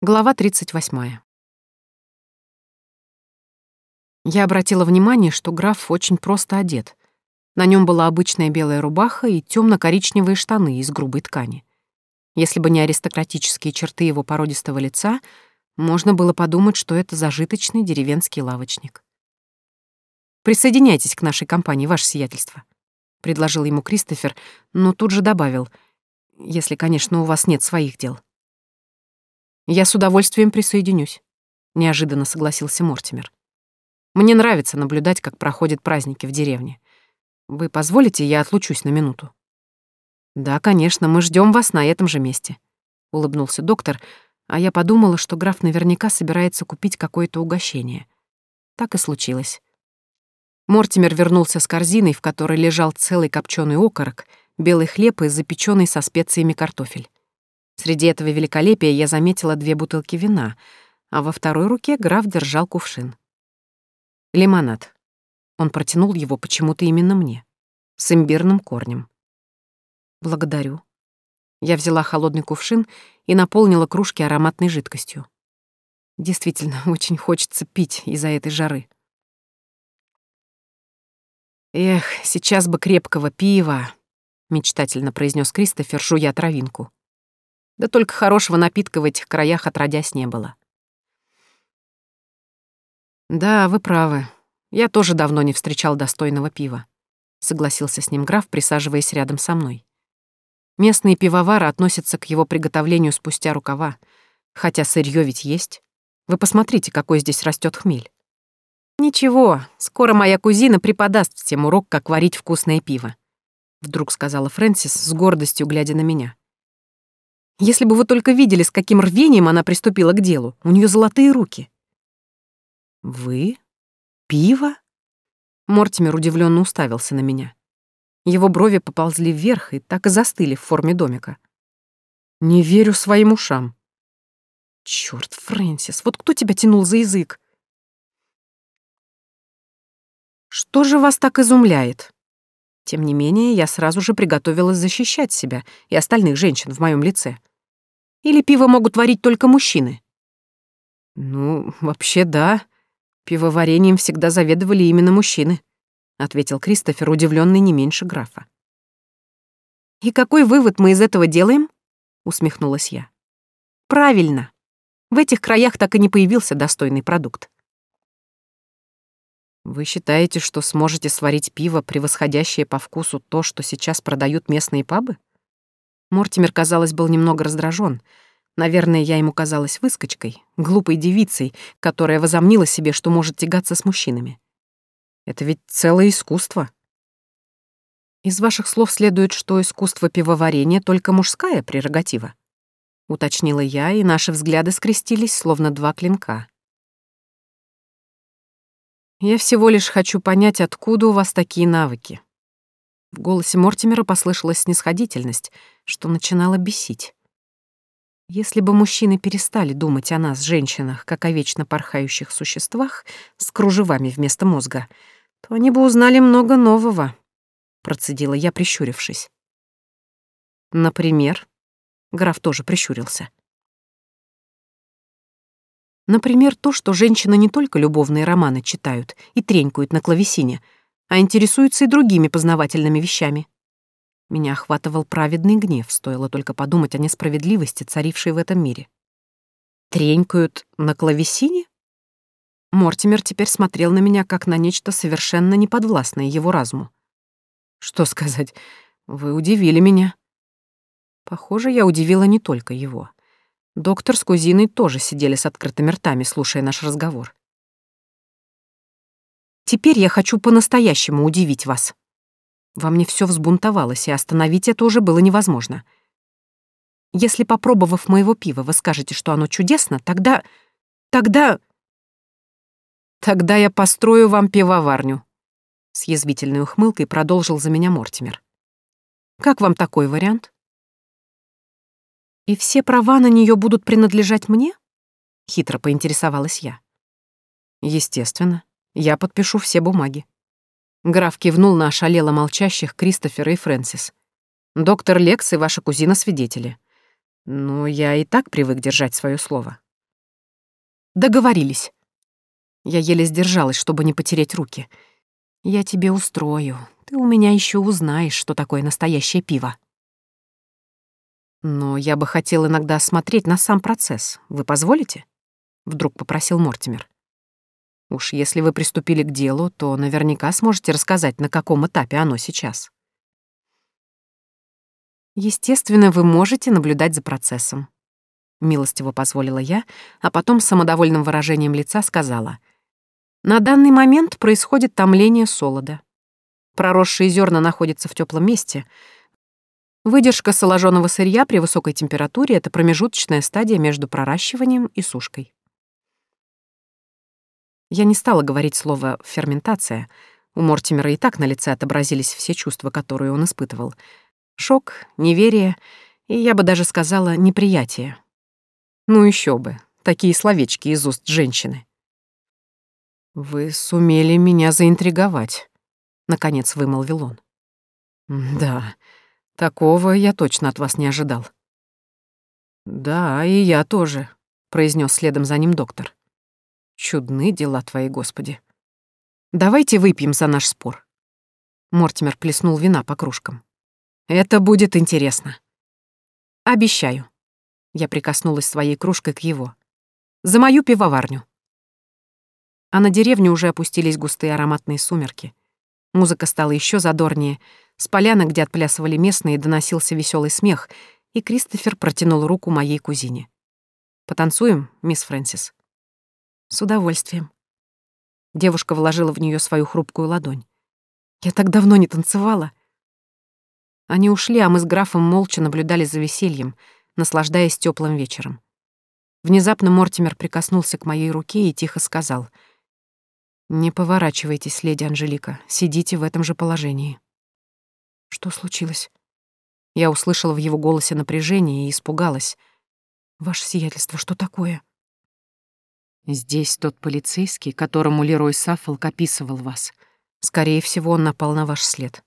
Глава 38. Я обратила внимание, что граф очень просто одет. На нем была обычная белая рубаха и темно-коричневые штаны из грубой ткани. Если бы не аристократические черты его породистого лица, можно было подумать, что это зажиточный деревенский лавочник. «Присоединяйтесь к нашей компании, ваше сиятельство», — предложил ему Кристофер, но тут же добавил, «если, конечно, у вас нет своих дел». «Я с удовольствием присоединюсь», — неожиданно согласился Мортимер. «Мне нравится наблюдать, как проходят праздники в деревне. Вы позволите, я отлучусь на минуту?» «Да, конечно, мы ждем вас на этом же месте», — улыбнулся доктор, а я подумала, что граф наверняка собирается купить какое-то угощение. Так и случилось. Мортимер вернулся с корзиной, в которой лежал целый копченый окорок, белый хлеб и запеченный со специями картофель. Среди этого великолепия я заметила две бутылки вина, а во второй руке граф держал кувшин. Лимонад. Он протянул его почему-то именно мне. С имбирным корнем. Благодарю. Я взяла холодный кувшин и наполнила кружки ароматной жидкостью. Действительно, очень хочется пить из-за этой жары. «Эх, сейчас бы крепкого пива», — мечтательно произнес Кристофер, жуя травинку. Да только хорошего напитка в этих краях отродясь не было. «Да, вы правы. Я тоже давно не встречал достойного пива», — согласился с ним граф, присаживаясь рядом со мной. Местные пивовары относятся к его приготовлению спустя рукава, хотя сырье ведь есть. Вы посмотрите, какой здесь растет хмель. «Ничего, скоро моя кузина преподаст всем урок, как варить вкусное пиво», — вдруг сказала Фрэнсис с гордостью, глядя на меня. Если бы вы только видели, с каким рвением она приступила к делу. У нее золотые руки. Вы? Пиво? Мортимер удивленно уставился на меня. Его брови поползли вверх и так и застыли в форме домика. Не верю своим ушам. Черт, Фрэнсис, вот кто тебя тянул за язык? Что же вас так изумляет? Тем не менее, я сразу же приготовилась защищать себя и остальных женщин в моем лице. Или пиво могут варить только мужчины? Ну, вообще да. Пивоварением всегда заведовали именно мужчины, ответил Кристофер, удивленный не меньше графа. И какой вывод мы из этого делаем? усмехнулась я. Правильно. В этих краях так и не появился достойный продукт. Вы считаете, что сможете сварить пиво, превосходящее по вкусу то, что сейчас продают местные пабы? Мортимер, казалось, был немного раздражен. Наверное, я ему казалась выскочкой, глупой девицей, которая возомнила себе, что может тягаться с мужчинами. Это ведь целое искусство. Из ваших слов следует, что искусство пивоварения только мужская прерогатива. Уточнила я, и наши взгляды скрестились, словно два клинка. Я всего лишь хочу понять, откуда у вас такие навыки. В голосе Мортимера послышалась снисходительность, что начинало бесить. Если бы мужчины перестали думать о нас, женщинах, как о вечно порхающих существах с кружевами вместо мозга, то они бы узнали много нового, процедила я, прищурившись. Например, граф тоже прищурился. Например, то, что женщины не только любовные романы читают и тренькают на клавесине — а интересуется и другими познавательными вещами. Меня охватывал праведный гнев, стоило только подумать о несправедливости, царившей в этом мире. Тренькают на клавесине? Мортимер теперь смотрел на меня как на нечто совершенно неподвластное его разуму. Что сказать, вы удивили меня. Похоже, я удивила не только его. Доктор с кузиной тоже сидели с открытыми ртами, слушая наш разговор. Теперь я хочу по-настоящему удивить вас. Во мне все взбунтовалось, и остановить это уже было невозможно. Если, попробовав моего пива, вы скажете, что оно чудесно, тогда... тогда... Тогда я построю вам пивоварню. С язвительной ухмылкой продолжил за меня Мортимер. Как вам такой вариант? И все права на нее будут принадлежать мне? Хитро поинтересовалась я. Естественно. Я подпишу все бумаги. Граф кивнул на ошалело молчащих Кристофера и Фрэнсис. Доктор Лекс и ваша кузина свидетели. Но я и так привык держать свое слово. Договорились. Я еле сдержалась, чтобы не потереть руки. Я тебе устрою. Ты у меня еще узнаешь, что такое настоящее пиво. Но я бы хотел иногда смотреть на сам процесс. Вы позволите? Вдруг попросил Мортимер. Уж если вы приступили к делу, то наверняка сможете рассказать, на каком этапе оно сейчас. Естественно, вы можете наблюдать за процессом. Милостиво позволила я, а потом с самодовольным выражением лица сказала. На данный момент происходит томление солода. Проросшие зерна находятся в теплом месте — Выдержка соложенного сырья при высокой температуре — это промежуточная стадия между проращиванием и сушкой. Я не стала говорить слово «ферментация». У Мортимера и так на лице отобразились все чувства, которые он испытывал. Шок, неверие и, я бы даже сказала, неприятие. Ну еще бы, такие словечки из уст женщины. «Вы сумели меня заинтриговать», — наконец вымолвил он. «Да, Такого я точно от вас не ожидал. Да, и я тоже, произнес следом за ним доктор. Чудны дела твои, Господи. Давайте выпьем за наш спор. Мортимер плеснул вина по кружкам. Это будет интересно. Обещаю. Я прикоснулась своей кружкой к его. За мою пивоварню. А на деревню уже опустились густые ароматные сумерки. Музыка стала еще задорнее, с поляны, где отплясывали местные, доносился веселый смех, и Кристофер протянул руку моей кузине. «Потанцуем, мисс Фрэнсис?» «С удовольствием». Девушка вложила в нее свою хрупкую ладонь. «Я так давно не танцевала». Они ушли, а мы с графом молча наблюдали за весельем, наслаждаясь теплым вечером. Внезапно Мортимер прикоснулся к моей руке и тихо сказал. «Не поворачивайтесь, леди Анжелика, сидите в этом же положении». Что случилось? Я услышала в его голосе напряжение и испугалась. Ваше сиятельство, что такое? Здесь тот полицейский, которому Лерой Саффолк описывал вас. Скорее всего, он напал на ваш след.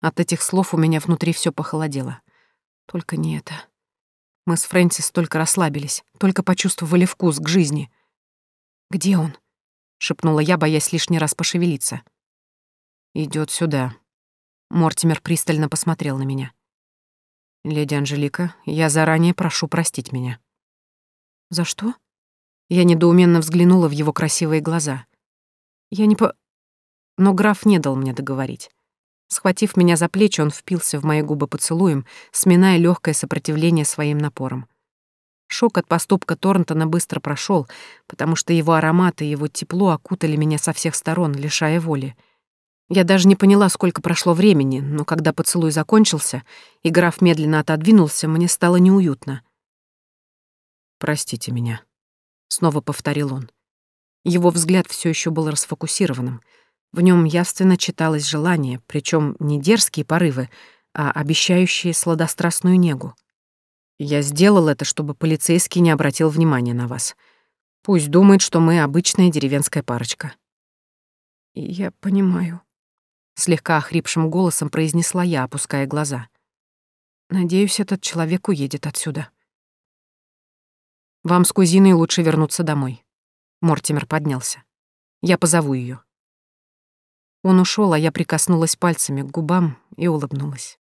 От этих слов у меня внутри все похолодело. Только не это. Мы с Фрэнсис только расслабились, только почувствовали вкус к жизни. «Где он?» — шепнула я, боясь лишний раз пошевелиться. Идет сюда», Мортимер пристально посмотрел на меня. «Леди Анжелика, я заранее прошу простить меня». «За что?» Я недоуменно взглянула в его красивые глаза. «Я не по...» Но граф не дал мне договорить. Схватив меня за плечи, он впился в мои губы поцелуем, сминая легкое сопротивление своим напором. Шок от поступка Торнтона быстро прошел, потому что его аромат и его тепло окутали меня со всех сторон, лишая воли — я даже не поняла, сколько прошло времени, но когда поцелуй закончился, и граф медленно отодвинулся, мне стало неуютно. «Простите меня», — снова повторил он. Его взгляд все еще был расфокусированным. В нем явственно читалось желание, причем не дерзкие порывы, а обещающие сладострастную негу. Я сделал это, чтобы полицейский не обратил внимания на вас. Пусть думает, что мы обычная деревенская парочка. Я понимаю, Слегка охрипшим голосом произнесла я, опуская глаза. Надеюсь, этот человек уедет отсюда. Вам с кузиной лучше вернуться домой. Мортимер поднялся. Я позову ее. Он ушел, а я прикоснулась пальцами к губам и улыбнулась.